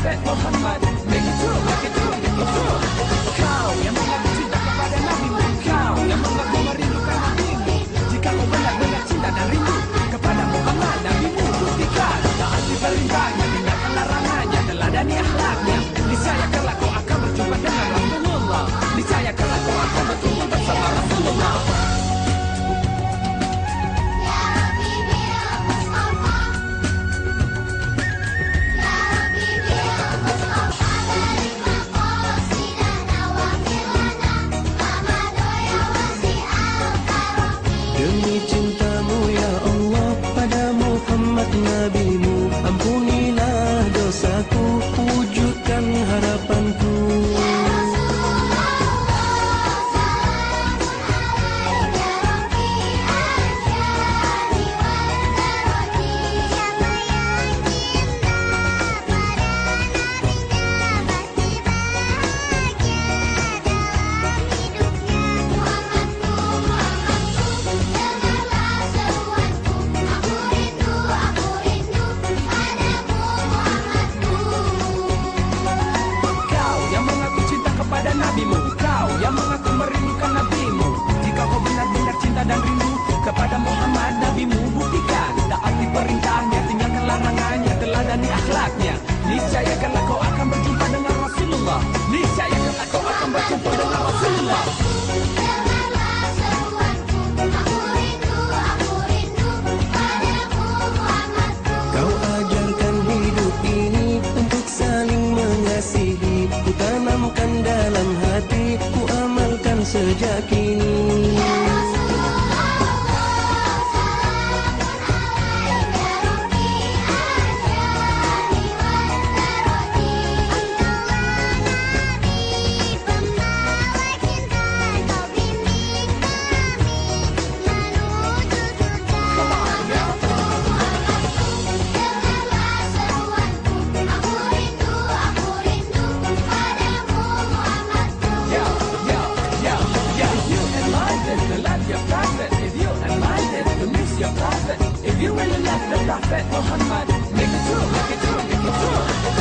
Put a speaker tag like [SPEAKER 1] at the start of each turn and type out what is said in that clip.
[SPEAKER 1] Prophet Muhammad. Make it true.
[SPEAKER 2] NabiMu ampunilah dosaku wujudkan harapanku.
[SPEAKER 1] Prophet Muhammad. Make it through, make it through, make it through.